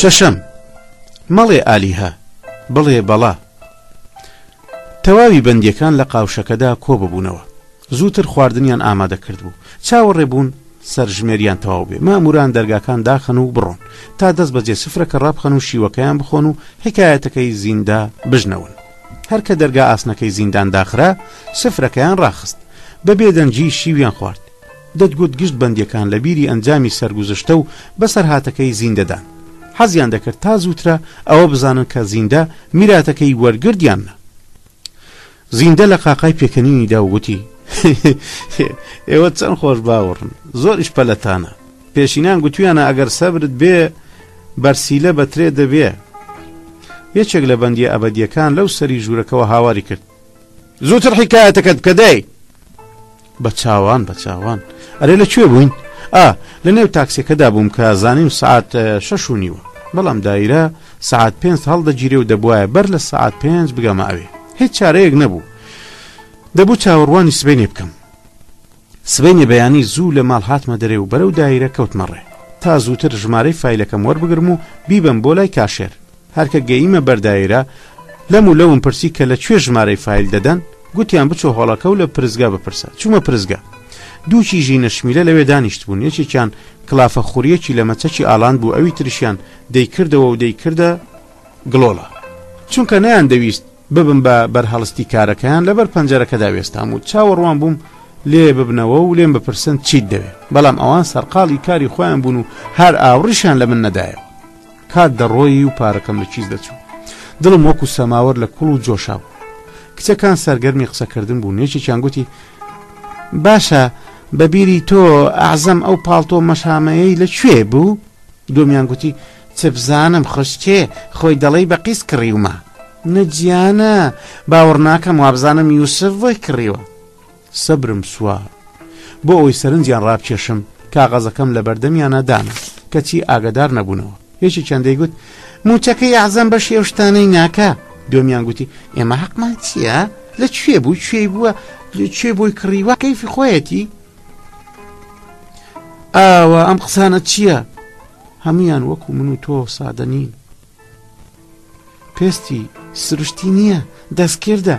شەشەم مەڵێ ئالیها بڵێ بەڵا تەواوی بەندەکان لە قاوشەکەدا کۆببوونەوە زووتر خواردنیان ئامادە کردبوو. چاوەڕێ بوون سەرژمێریان تەواو بێ. مەئمووران دەرگاکان داخەن و بڕۆن. تا دەست بەجێ سفرەکە ڕابخەن و شیوەکەیان بخۆن و حیکایەتەکەی زیندە بژنەون. هەر کە دەرگا ئاسنەکەی زیندان داخرا، سفرەکەیان ڕاخست. بە بێدەنگی شیویان خوارد. دەتگوت گشت بەندییەکان لە بیری ئەنجامی سەرگوزشتە و بەسەرهاتەکەی زیندەدان. حەزیان دەکرد تا زووترە ئەوە بزانن کە زیندە میراتەکەی وەرگرد یان نا. زیندە لە قاقای پێکەنینی دا و گوتی، هێ، ئێوە چەند خۆش باوڕن، زۆریش پەلەتانە. پێشینان گوتوویانە ئەگەر سەبرت بێ بەرسیلە بە ترێ دەبێ. یەکێک لە بەندییە ئەبەدییەکان لەو سەری ژوورەکەوە هاواری کرد، زووتر حیکایەتەکەت بکە دەی! بە چاوان بە چاوان ئەرێ لە کوێ بووین ئا لە نێو تاکسیەکەدا بووم کە زانیم سعات شەش و نیوە بەڵام دایرە سعات پێ هەڵدەگیرێ و دەبواە بەر لە سعات پێنج بگەمە ئەوێ هیچ چارەیەک نەبوو دەبوو چاوەڕوانی سبینێ بکەم سبینێ بەیانی زوو لە ماڵ هاتمە دەرێ و بەرەو دایرە کەوتمەڕێ تا زووتر ژمارەی فیلەکەم وەربگرم و بیبم بۆ لای کاشێر هەر کە گەییمە بەر دایرە، لەم و لەوم پرسی کە لە کوێ ژمارەی فایل دەدەن، گوتیان بچۆ هۆڵەکە و لە پرسگا بپرسە. چوومە پرسگا. دوو کیژی نەشمیلە لەوێ دانیشتبوون، یەکێکیان کڵافە خورییەکی لە مەچەکی ئالاند بوو، ئەوی تریشیان دەیکردەوە و دەیکردە گڵۆڵە. چونکە نەیاندەویست ببم بە بەرهەڵستی کارەکەیان، لەبەر پەنجەرەکەدا وێستام و چاوەڕوان بووم لێێ ببنەوە و لێم بپرسن چیت دەوێ، بەڵام ئەوان سەرقاڵی کاری خۆیان بوون و هەر ئاوڕیشیان لە من نەدایەوە. کات دەڕۆیی و پارەکەم لە کیس دەچوو دڵم وەکو سەماوەر لە کوڵ و جۆشا بوو کچەکان سەرگەرمی قسەکردن بوو نێکێکیان گوتی باشە بەبیری تۆ ئازەم ئەو پاڵتۆ مەشامەیەی لە کوێ بوو دومیان گوتی چ بزانم خشتێ خۆی دەڵی بە قیس کڕیومە نەجیانە باوەڕ ناکەم وابزانم یوسف بۆی کڕیوە سەبرم سووا بۆ ئەوەی سەرنجیان ڕابکێشم، کاغەزەکەم لەبەردەمیانا دانا، کەچی ئاگەدار نەبوونەوە. یەکێکیان دەیگوت، مووچەکەی ئەعزەم بەشی ئەو شتانەی ناکا. دووەمیان گوتی، ئێمە هەقمان چییە؟ لە کوێ بوو، کوێی بووە، کوێ بۆی کڕیوە، کەیفی خۆیەتی؟ ئاوا ئەم قسانە چییە؟ هەموویان وەکو من و تۆ سادە نین. پێستی سروشتی نییە دەستکردە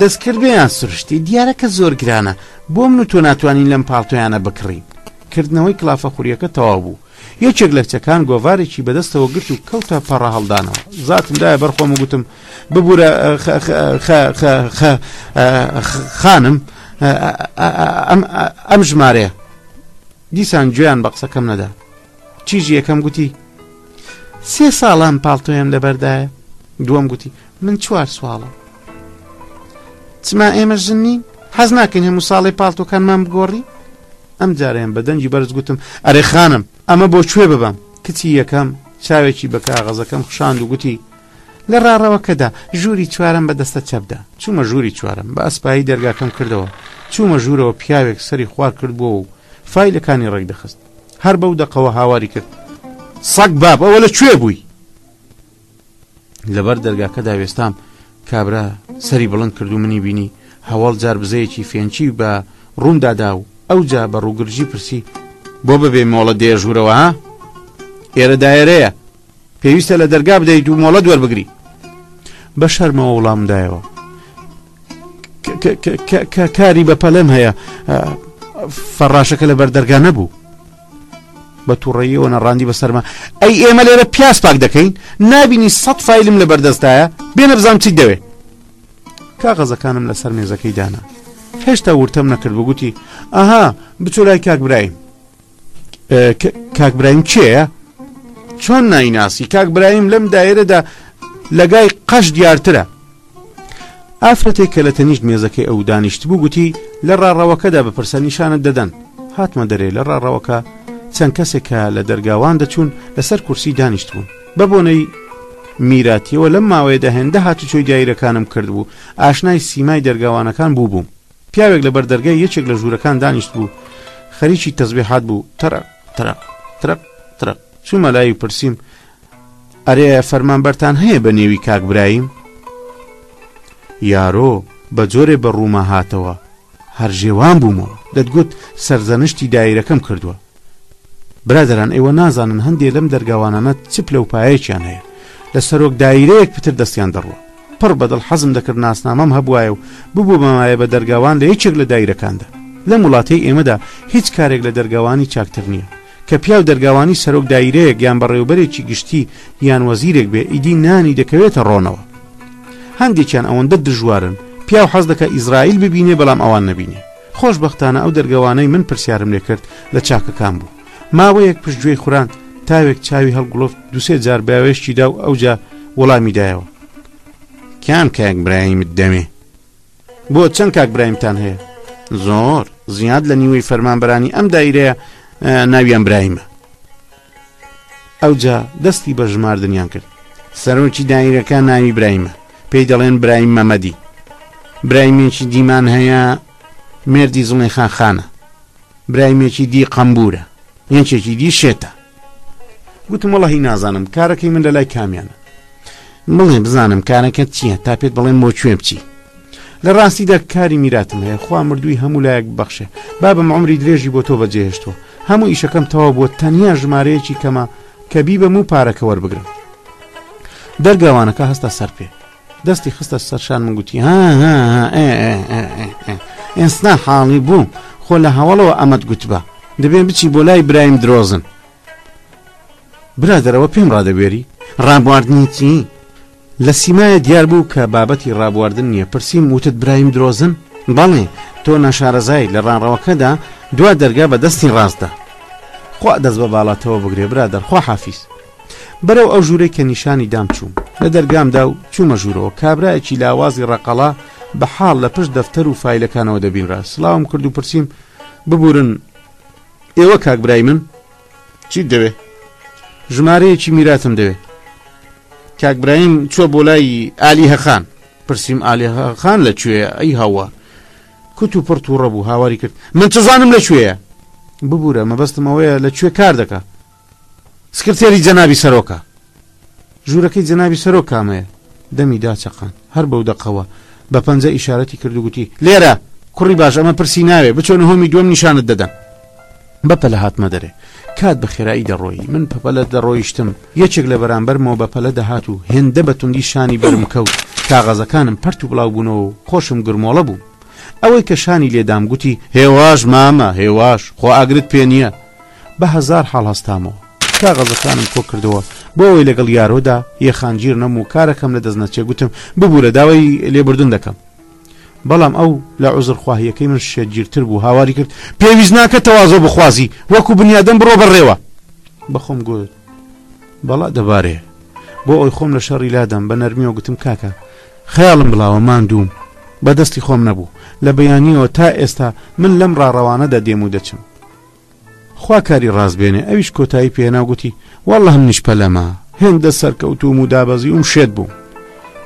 دەستکرد بێیان سروشتی دیارە کە زۆر گرانە بۆ من و تۆ ناتوانین لەم پاڵتۆیانە بکڕین کردنەوەی کلافە خوریەکە تەواو بوو یەکێک لە کچەکان گۆڤارێکی بەدەستەوە گرت و کەوتە پەڕە هەڵدانەوە زاتم دایە بەرخۆم و گوتم ببوورە خانم ئەم ژمارەیە دیسان گوێیان بە قسەکەم نەدا کیژی یەکەم گوتی سێ ساڵان پاڵتۆیان لەبەردایە دووەم گوتی من چوار سواڵە چما ئێمە ژن نین حەز ناکەین هەموو ساڵی پاڵتۆکانمان بگۆڕی ئەم جاریان بە دەنگی بەرز گوتم ئەرێ خانم ئەمە بۆ کوێ ببم کچی یەکەم چاوێکی بە کاغەزەکەم خشاند و گوتی لە ڕاڕەوەکەدا ژووری چوارم بە دەستە چەپدا چوومە ژووری چوارم بە ئەسپایی دەرگاکەم کردەوە چوومە ژوورەوە پیاوێک سەری خوار کردبووەوە و فیلەکانی ڕێک دەخست هەر بەو دەقەوە هاواری کرد سەگ باب ئەوە لە کوێ بووی لەبەر دەرگاکەدا وێستام کابرا سەری بڵند کرد و منی بینی هەواڵ جار بزەیەکی فێنچی بە ڕووندادا و ئەو جا بە ڕووگرژی پرسی بۆ بەبێ مۆڵە دێژورەوە ها ئێرە دایرەیە پێویستە لە دەرگا بدەیت و مۆڵەت وەربگری بە شەرمەوە وڵام دایەوە کە کاری بە پەلەم هەیە فەڕاشەکە لە بەردەرگا نەبوو بە تووڕەیەوە نەڕاندی بەسەرما ئەی ئێمە لێرە پیاس پاک دەکەین نبینی سە فیلم لە بەردەستایە بێنە بزانام چی دەوێ کاغەزەکانم لەسەر مێزەکەی دانا هێشتا ورتەم نەکرد بگوتی ئاها بچۆ لای کاک برایم کاک برایم کێە؟ چۆن نایناسی کاک برایم لەم دایرەدا لەگای قەش دیارترە ئافرەتێک کە لە تەنیشت مێزەکەی ئەو دانیشت بوو گوتی لە ڕاڕەوەکەدا بپرسە نیشانت دەدەن هاتمە دەرێ لە ڕاڕەوەکە چەند کەسێک کە لە دەرگاوان دەچوون لەسەر کورسی دانیشت بوون بە بۆنەی میراتیەوە لەم ماوەیەدا هێندە هاتوچۆی دایرەکانم کرد بوو ئاشنای سیمای دەرگاوانەکان بوو بووم پیاوێک لەبەر دەرگای یەکێک لە ژوورەکان دانیشتبوو خەریکی تەزبێحات بوو تەرەق تەرەق ترەق ترەق چوومە لای پرسیم ئەرێ فەرمانبەرتان هەیە بە نێوی کاک برایم یارۆ بە جۆرێ بە ڕووما هاتەوە هەر ژێوان بوومەوە دەتگوت سەرزەنشتی دایرەکەم کردووە برادەران ئێوە نازانن هەندێ لەم دەرگاوانانە چ پلە و پایەکیان هەیە لە سەرۆک دایرەیەک پتر دەستیان دەڕوە پڕ بەدڵ حەزم دەکرد ناسنامەم هەبواە و ببوو بەمایە بە دەرگاوان لە یەکێک لە دایرەکاندا لەم وڵاتەی ئێمەدا هیچ کارێک لە دەرگاوانی چاکتر نییە کە پیاو دەرگاوانی سەرۆک دایرەیەک یان بەڕێوبەرێکی گشتی یان وەزیرێک بێ ئیدی نانی دەکەوێتە ڕۆنەوە هەندێکیان ئەوەندە دژوارن پیاو حەز دەکە ئیسرائیل ببینێ بەڵام ئەوان نبینێ خۆشبەختانە ئەو دەرگەوانەی من پرسیارم لێ کرد لە چاکەکان بوو ماوەیەک پشت گوێی خوراند تاوێک چاوی هەڵگوڵفت دوسێ جار بەوێشتی دا و ئەوجا وەڵامی دایەوە کام کاک برایمت دەوێ بۆ چەند کاک برایمتان هەیە زۆر زیاد لە نیوەی فەرمانبەرانی ئەم دایرەیە ناویان برایمە ئەوجا دەستی بە ژماردنیان کرد. سەرۆکی دایرەکە ناوی برایمە پێی دەڵێن برایم مەمەدی برایمێکی دیمان هەیە مێردی زڵێخا خانە برایمێکی دی قەمبورە یەکێکی دی شێتە گوتم وڵە هی نازانم کارەکەی من لە لای کامیانە مڵێ بزانم کارەکەت چییە تا پێت بڵێم بۆ کوێ بچی لە ڕاستیدا کاری میراتم هەیە خوا مردووی هەموو لایەک ببەخشێ بابم عمری درێژی بۆ تۆ بەجێهێشتووە هەموو ئیشەکەم تەوا بووە تەنیا ژمارەیەکی کەمە کە بیبەم و پارەکە وەربگرم دەرگاوانەکە هەستا سەر پێ دەستی خستە سەرشان من گوتی ئێستا حاڵی بوو خۆ لە هەوڵەوە ئەمەت گوتبە دەبێن بچی بۆ لای برایم درۆزن برادەر ئەوە پێم ڕادەبوێری؟ ڕابواردنی چی؟ لە سیمایە دیار بوو کە بابەتی ڕابواردن نییە پرسیم وتت برایم درۆزن؟ بەڵێ تۆ ناشارەزایت لە ڕانڕەوەکەدا دوا دەرگا بە دەستی ڕاستدا. خوا دەست بە باڵاتەوە بگرێ برادەر خواحافیز. بەرەو ئەو ژوورەی کە نیشانی دام چووم. لە دەرگام دا و چوومە ژوورەوە کابرایەکی لاوازی ڕەقەڵا بە حاڵ لە پشت دەفتەر و فایلەکانەوە دەبینرا سڵاوم کرد و پرسیم ببوورن، ئێوە کاک برای من چیت دەوێ ژمارەیەکی میراتم دەوێ کاک برایم چوە بۆ لای ئالی هەخان پرسییم ئالی هەخان لە کوێ ئەی هاوار کوت و پڕت و ڕەبوو هاواری کرد من چزانم لە کوێە ببوورە مەبەستمەوەیە لە کوێ کار دەکە سکرتێری جەنابی سەرۆکە. ژوورەکەی جەنابی سەرۆک کامەیە؟ دەمی داچەقاند. هەر بەو دەقەوە بە پەنجە ئیشارەتی کرد و گوتی، لێرە! کوڕی باش ئەمە پرسی ناوێ، بچۆ نهۆمی دووەم نیشانت دەدەم. بە پەلە هاتمە دەرێ. کات بە خێرایی دەڕۆیی. من بە پەلە دەڕۆیشتم. یەکێک لە بەرانبەرمەوە بە پەلە دەهات و هێندە بە توندی شانی بەرم کەوت، کاغەزەکانم پەرت و بڵاو بوونەوە و خۆشم گرمۆڵە بووم. ئەوەی کە شانی لێ دام گوتی، هێواش مامە، هێواش! خۆ ئاگرت پێ نییە. بە هەزار حاڵ هەستامەوە کاغەزەکانم کۆ کردەوە بۆ ئەوەی لەگەڵ یارۆدا یەخان گیر نەم و کارەکەم لەدەست نەچێ گوتم ببورە داوای لێبوردن دەکەم بەڵام ئەو لە عوزر خواهیەکەی من شێتگیرتر بوو هاواری کرد پێویست ناکە تەوازۆ بخوازی وەکو بنیادەم بڕۆ بەڕێوە بەخۆم گوت بەڵا دەبارێ بۆ ئەوی خۆم لە شەڕی لادەم بە نەرمیەوە گوتم کاکە خەیاڵم بڵاوە ماندووم بەدەستی خۆم نەبوو لە بەیانیەوە تا ئێستا من لەم ڕاڕەوانەدا دێم و دەچم خوا کاری ڕاست بێنێ ئەویش کۆتایی پێنا گوتی وەڵڵە منیش پەلەما هێندە سەرکەوتوم و دابەزیوم شێت بووم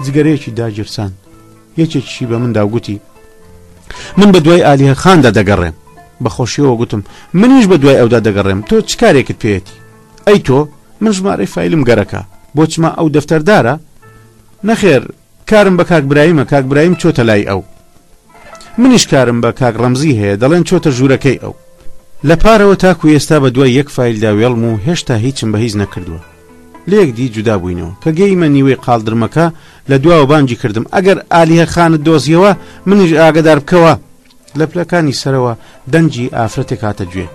جگەرەیەکی داگیرسان یەکێکیشی بە مندا گوتی من بە دوای ئالیه خاندا دەگەڕێم بە خۆشیەوە گوتم منیش بە دوای ئەودا دەگەڕێم تۆ چ کارێکت پێێتی ئەی تۆ من ژمارەی فیلم گەرەکە بۆ چما ئەو دەفتەردارە نەخێر کارم بە کاک برایمە کاک برایم چۆتە لای ئەو منیش کارم بە کاک ڕەمزی هەیە دەڵێن چۆتە ژوورەکەی ئەو لە پارەوە تاکو ئێستا بە دوای یەک فایلدا وێڵم و هێشتا هیچم بە هیچ نەکردووە لێک دی جودا بووینەوە کە گەیمە نیوەی قالدرمەکە لە دواوە بانگی کردم ئەگەر ئالیە خانت دۆزیەوە منیش ئاگدار بکەوە لە پلەکانی سەرەوە دەنگی ئافرەتێک هاتە گوێ.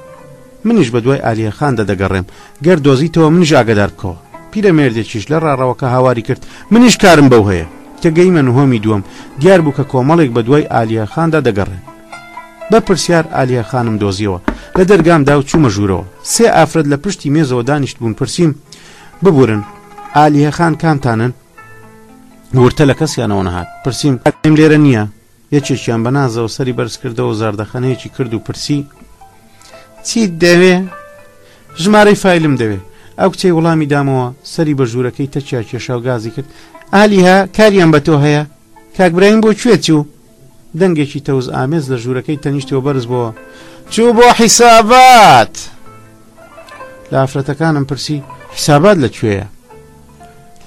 منیش بە دوای ئالیە خان دە دەگەڕێم، گەر دۆزیتەوە منیش ئاگەدار بکەوە. پیرەمێردێکیش لە ڕاڕەوەکە هاواری کرد، منیش کارم بەو هەیە. کە گەیمە نهۆمی دووەم، دیار بوو کە کۆمەڵێک بە دوای ئالیە خاندا دەگەڕێن. بە پرسیار ئالیە خانم دۆزیەوە، لە دەرگام دا و چوومە ژوورەوە. سێ ئافرەت لە پشتی مێزەوە دانیشتبوون پرسیم، ببورن ئالیه خان کامتانن؟ ورتە لە کەسیانەوە نەهات. پرسیم، ئەکەدیم لێرە نییە؟ یەکێکیان بە نازەوە سەری بەرز کردەوە زاردەخەنەیەکی کرد و پرسی چیت دەوێ ژمارەی فیلم دەوێ ئەو کچەی وڵامی دامەوە سەری بە ژوورەکەی تەچیا کێشا و گازی کرد ئالیها کاریان بە تۆ هەیە کاکبرایم بۆ کوێ چوو دەنگێکی تەوز ئامێز لە ژوورەکەی تەنیشتەوە بەرز بۆ چوو بۆ حیسابات لە ئافرەتەکانم پرسی حیسابات لە کوێیە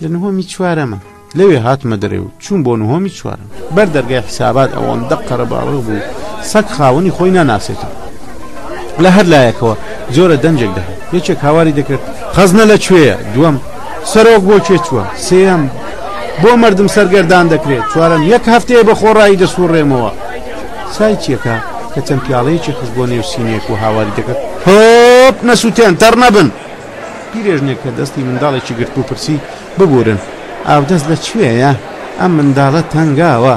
لە نهۆمی چوارەمە لەوێ هاتمە دەرێ و چوون بۆ نهۆمی چوارم بەر دەرگای حیسابات ئەوەندە قەرەباڵغ بوو سەگ خاوەنی خۆی ناناسێتەوە لە هەر لایەکەوە جۆرە دەنجێک دەها یەکێک هاواری دەکرد خەزنە لە کوێیە دووەم سەرۆک بۆ کوێ چووە سێم بۆ مردم سەرگەردان دەکرێت چوارم یەک هەفتەیە بە خۆڕایی دەسوڕێمەوە سای چیەکە کە چەند پیاڵەیەکی خست بۆ نێو سینێک و هاواری دەکرد هۆپ نەسووتێن تەڕ نەبن پیرێژنێک کە دەستی منداڵێکی گرتبوو پرسی، ببوورن، ئاودەست لە کوێیە؟ ئەم منداڵە تەنگاوە.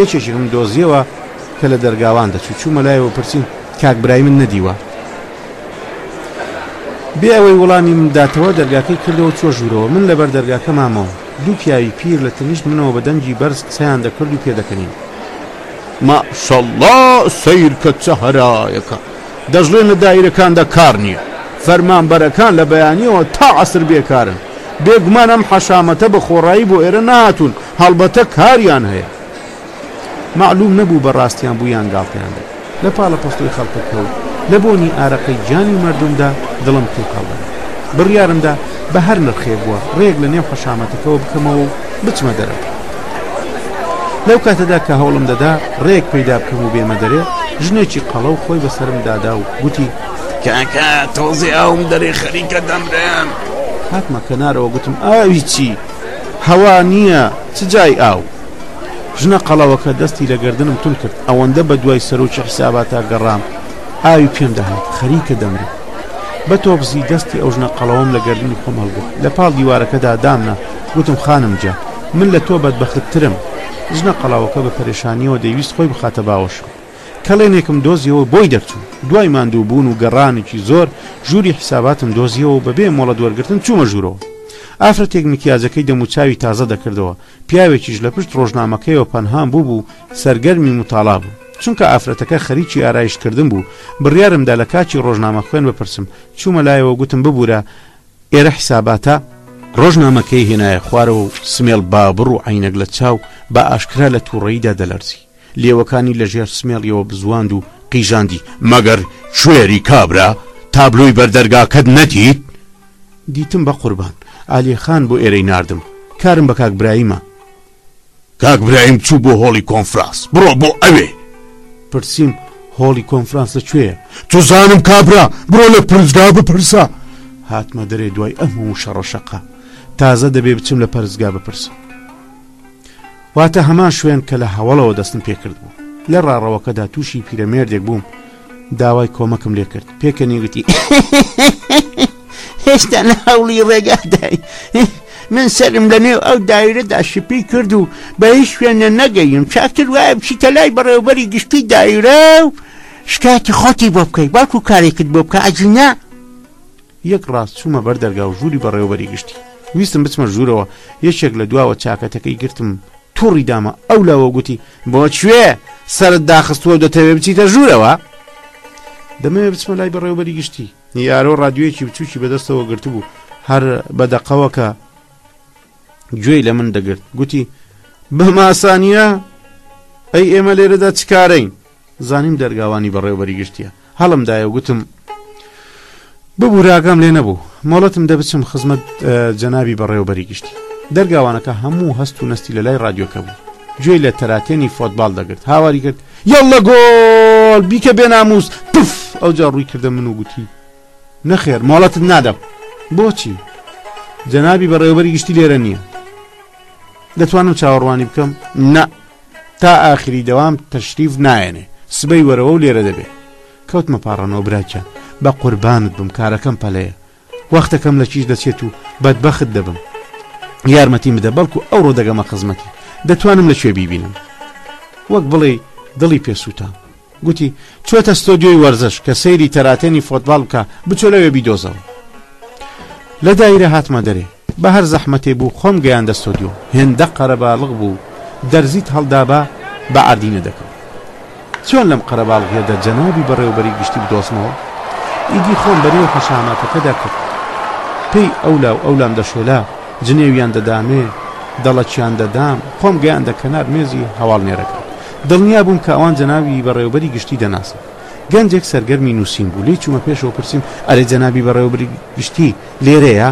یەکێکیکم دۆزییەوە کە لە دەرگاوان دەچوو. چوومە لایەوە و پرسیم، کاک برای من نەدیوە؟ بێ ئەوەی وڵامی من بداتەوە، دەرگاکەی کردەوە و چووە ژوورەوە. من لەبەر دەرگاکە مامەوە. دوو پیاوی پیر لە تەنیشت منەوە بە دەنگی بەرز قسەیان دەکرد و پێدەکەنین. ماشااللە، سەیرکە چەهرایەکە! دەشڵێن لە دائیرەکاندا کار نییە، فەرمانبەرەکان لە بەیانییەوە تا عەسر بێکارن، بێگومان ئەم حەشامەتە بە خۆڕایی بۆ ئێرە نەهاتوون، هەڵبەتە کاریان هەیە. مەعلووم نەبوو بەڕاستیان بوو یان گاڵتەیان لێ کرد. لە پاڵەپۆستۆی خەڵکە کەوت، لە بۆنی ئارەقەی گیانی مەردومدا دڵم تێکەڵ دەبێ. بڕیارمدا بە هەر نرخێک بووە ڕێیەک لە نێو حەشامەتەکەوە بکەمەوە و بچمە دەرەوە. لەو کاتەدا کە هەوڵم دەدا ڕێک پەیدا بکەم و بێمە دەرێ ژنێکی قەڵە و خۆی بەسرم دادا و گوتی کاکە تۆزی ئاوم دەرێ خەریکە دەمرێن هاتمە کەنارەوە گوتم ئاوی چی هەوا نییە چ جای ئاو ژنە قەڵەوەکە دەستی لە گردنم تون کرد ئەوەندە بە دوای سەرۆکی حساباتا گەڕام ئاوی پێم دەهات خەریکە دەمرێ بە تۆبزی دەستی ئەو ژنە قەڵەوەم لە گردنی خۆم هەڵگرت لە پاڵ دیوارەکەدا دامنا وتم، خانم جە، من لە تۆ بەدبەختترم. ژنە قەڵاوەکە بە پەرێشانییەوە دەیویست خۆی بخاتە باوەشم. کەڵێنێکم دۆزییەوە بۆی دەرچووم. دوای ماندووبوون و گەڕانێکی زۆر، ژووری حیساباتم دۆزییەوە و بەبێ مۆڵەت وەرگرتن چوومە ژوورەوە. ئافرەتێک مکیاجەکەی دەموچاوی تازە دەکردەوە، پیاوێکیش لە پشت ڕۆژنامەکەیەوە پەنهان بووبوو و سەرگەرمی متاڵا بوو. چونکە ئافرەتەکە خەریکی ئارایشتکردن بوو، بڕیارم دا لە کاکی ڕۆژنامەخوێن بپرسم. چوومە لایەوە و گوتم، ببوورە، ئێرە حیساباتە ڕۆژنامەکەی هێنایە خوارەوە و سمێڵ بابڕ و عینەک لە چاو بە ئاشکرا لە تووڕەیدا دەلەرزی لێوەکانی لە ژێر سمێڵیەوە بزواند و قیژاندی مەگەر شوێری کابرا تابلۆی بەردەرگاکەت نەدیت دیتم بە قوربان ئالیەخان بۆ ئێرەی ناردم کارم بە کاک برایمە کاک برایم چوو بۆ هۆڵی کۆنفراس بڕۆ بۆ ئەوێ پرسیم هۆڵی کۆنفرانس لە کوێیە تزانم کابرا بڕۆ لە پرزگا بپرسە هاتمە دەرێ دوای ئەم و شەڕەشەقا تازە دەبێ بچم لە پەرزگا بپرسم واتە هەمان شوێن کە لە هەوڵەوە دەستم پێکرد بوو لە ڕاڕەوەکەدا تووشی پیرەمێردێک بووم داوای کۆمەکم لێ کرد پێکەنی وتی هێشتا لە هەوڵی ڕێگادای من سرم لە نێو ئەو دایرەدا شپی کرد و بە هیچ شوێنە نەگەیم چاکتر وایە بچیتە لای بەڕێوبەری گشتی دایرە و شکایەتی خۆتی بۆ بکەیت باکو کارێکت بۆ بکە ئەجینا یەک ڕاست چوومە بەر دەرگا و ژووری بەڕێوەبەری گشتی ویستم بچمە ژوورەوە یەکێک لە دواوە چاکەتەکەی گرتم توڕی دامە ئەو لاوە گوتی بۆ کوێ سرت داخستووە دەتەوێ بچیتە ژوورەوە دەمەوێ بچمە لای بەڕێوبەری گشتی یارۆ ڕادیوەکی بچووکی بەدەستەوە گرتبوو هەر بە دەقەوەکە گوێی لە من دەگرت گوتی بەماسانە ئەی ئێمە لێرەدا چکارین زانیم دەرگاوانی بەڕێوبەری گشتیە هەڵم دایەو گوتم ببورە ئاگام لێ نەبوو مۆڵەتم دە بچم خزمەت جەنابی بەڕێوبەری گشتی دەرگاوانەکە هەموو هەست و نستی لە لای رادیۆکە بوو گوێی لە تەراتێنی فۆتبال دەگرت هاواری کرد یاڵە گۆڵ بیکە بێ ناموس پف ئەوجا ڕووی کردە من و گوتی نەخێر مۆڵەتت نادەم بۆچی جەنابی بەڕێوبەری گشتی لێرە نییە دەتوانم چاوەڕوانی بکەم نە تا ئاخری دەوام تەشریف نایەنێ سبەی وەرەوە و لێرە دەبێ کەوتمە پاڕانەوە براکیان بە قوربانت بم کارەکەم پەلەیە وەختەکەم لە کیش دەچێت و بەدبەخت دەبم یارمەتیم بدە بەڵکو ئەوڕۆ دەگەمە خزمەتی دەتوانم لە کوێ بیبینم وەک بڵێ دڵی پێسووتان گوتی چۆتە ستۆدیۆی وەرزش کە سەیری تەراتێنی فۆتبال بکە بچۆ لەوێ بیدۆزەوە لە دایرە هاتمە دەرێ بە هەر زەحمەتێ بوو خۆم گەیاندە ستۆدیۆ، هێندە قەرەباڵغ بوو دەرزیت هەڵدابا بە عەردی نەدەکەوت. چۆن لەم قەرەباڵغییەدا جەنابی بەڕێوەبەری گشتی بدۆزمەوە؟ ئیدی خۆم بە نێو حەشاماتەکەدا کرد. پێی ئەولا و ئەولام دەشۆلا، جنێویان دەدامێ، دەڵەکیان دەدام، خۆم گەیاندە کەنار مێزی هەواڵنێرەکان. دڵنیا بووم کە ئەوان جەنابی بەڕێوەبەری گشتی دەناسن. گەنجێک سەرگەرمی نووسین بوو، لێی چوومە پێشەوە پرسیم، ئەرێ جەنابی بەڕێوەبەری گشتی لێرەیە؟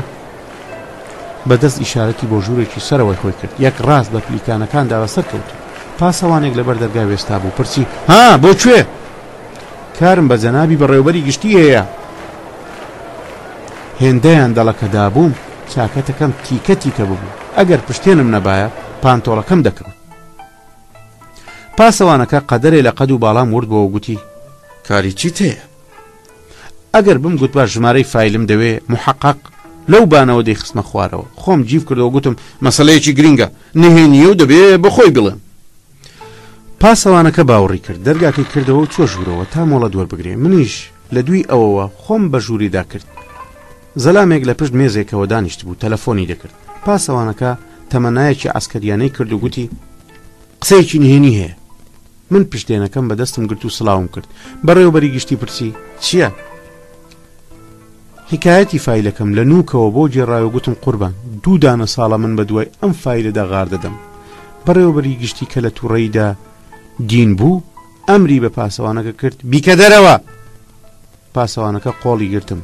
بە دەست ئیشارەتی بۆ ژوورێکی سەرەوەی خۆی کرد یەک ڕاست بە پلیکانەکاندا بەسەر کەوت پاسەوانێک لەبەر دەرگا وێستا بوو پرسی ها بۆ کوێ کارم بە جەنابی بەڕێوبەری گشتی هەیە هێندەیان دەڵەکەدا بووم چاکەتەکەم تیکە تیکە ببوو ئەگەر پشتێنم نەبایە پانتۆڵەکەم دەکەوت پاسەوانەکە قەدەرێ لە قەد و باڵام ورد بۆ گوتی کاری چیت هەیە ئەگەر بمگوتبا ژمارەی فایلم دەوێ محقق لەو بانەوە دەیخستمە خوارەوە خۆم جیف کردەوە گوتم مەسەلەیەکی گرینگە نهێنییە و دەبێ بە خۆی بڵێم پاسەوانەکە باوڕی کرد دەرگاکەی کردەوە و چۆ ژوورەوە تا مۆڵەت وەربگرێ منیش لە دوی ئەوەوە خۆم بە ژووریدا کرد زەلامێک لە پشت مێزێکەوە دانیشت بوو تەلەفۆنی دەکرد پاسەوانەکە تەمەنایەکی ئاسکەریانەی کرد و گوتی قسەیەکی نهێنی هەیە من پشتێنەکەم بە دەستم گرت و سڵاوم کرد بەڕێوبەری گشتی پرسی چییە؟ حکایەتی فیلەکەم لە نوکەوە بۆ گێڕاوە گوتم قوربان دوو دانە ساڵە من بە دوای ئەم فیلەدا غار دەدەم بەڕێوبەری گشتی کە لە تووڕەیدا دین بوو ئەمری بە پاسەوانەکە کرد بیکە دەرەوە پاسەوانەکە قۆڵی گرتم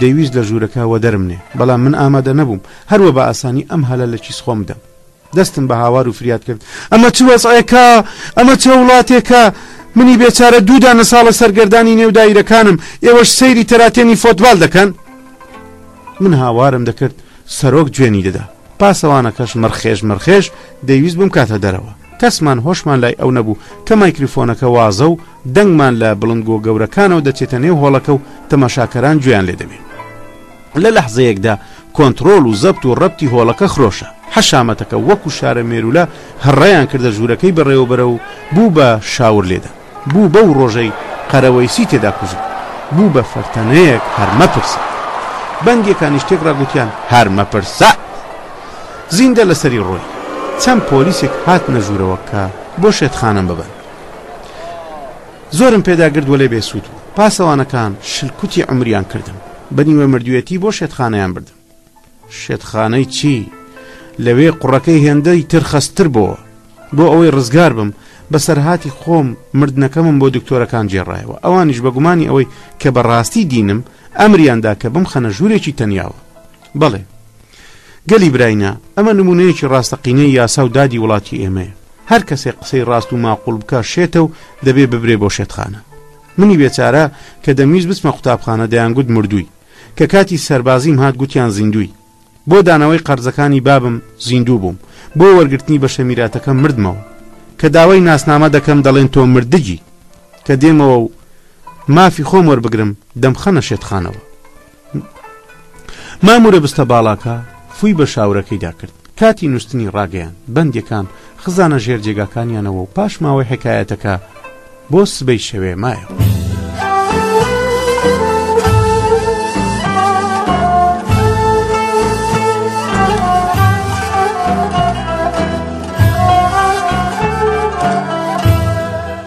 دەیویست لە ژوورەکە وە دەرمنێ بەڵام من ئامادە نەبووم هەروە بە ئاسانی ئەم هەلە لە کیس خۆم بدەم دەستم بە هاوار و فریاد کرد ئەمە چ وەزعێکە ئەمە چە وڵاتێکە منی بێچارە دوودانە ساڵە سەرگەردانی نێو دایرەکانم ئێوەش سەیری تەراتێنی فۆتبال دەکەن من هاوارم دەکرد سەرۆک جوێنی دەدا پاسەوانەکەش مەرخێش مەرخێش دەیویست بم کاتە دەرەوە کەسمان هۆشمان لای ئەو نەبوو کە مایکرفۆنەکە وازە و دەنگمان لە بڵندگۆ گەورەکانەوە دەچێتە نێو هۆڵەکە و تەماشاکەران گوێیان لێ دەبێت لە لەحزەیەکدا کۆنتڕۆڵ و زەبت و ڕەبتی هۆڵەکە خرۆشا. حەشامەتەکە وەکو شارە مێروولە هەڕەیان کردە ژوورەکەی بەڕێوەبەرە و بوو بە شاور لێدان. بوو بەو ڕۆژەی قەرەوەیسی تێدا کوژرا. بوو بە فەرتەنەیەک هەر مەپرسە. بەندییەکانیش تێکڕا گوتیان هەر مەپرسە! زیندە لەسەری ڕۆی. چەند پۆلیسێک هاتنە ژوورەوە کە بۆ شێتخانەم ببەن. زۆرم پێدا گرت وەلێ بێ سوود بوو پاسەوانەکان شلکوتی عەمریان کردم بە نیوە مردوێتی بۆ شێتخانەیان بردم شێتخانەی چی لەوێ قوڕەکەی هێندەی تر خەستتر بۆوە بۆ ئەوەی ڕزگار بم بەسەرهاتی خۆم مردنەکەمم بۆ دکتۆرەکان جێڕایەوە ئەوانیش بە گومانی ئەوەی کە بەڕاستی دینم ئەمریاندا کە بم خەنە ژوورێکی تەنیاوە بەڵێ گەلی براینا، ئەمە نمونەیەکی ڕاستەقینەی یاسا و دادی وڵاتی ئێمەیە. هەر کەسێک قسەی ڕاست و ماقوڵ بکا شێتە و دەبێ ببرێ بۆ شێتخانە. منی بێچارە کە دەمویست بچمە قوتابخانە دەیانگوت مردووی. کە کاتی سەربازیم هات گوتیان زیندووی. بۆ دانەوەی قەرزەکانی بابم زیندوو بووم. بۆ وەرگرتنی بەشە میراتەکەم مردمەوە. کە داوای ناسنامە دەکەم دەڵێن تۆ مردگی. کە دێمەوە و مافی خۆم وەربگرم دەمخەنە شێتخانەوە. مامورە بستە باڵاکە فوی بە شاورەکەیدا کرد کاتی نووسنی ڕاگەیان بەندەکان خزانە ژێر جێگاکانیانەوە و پاش ماوەی حکایەتەکە بۆ سبەی شەوێ مایەوە.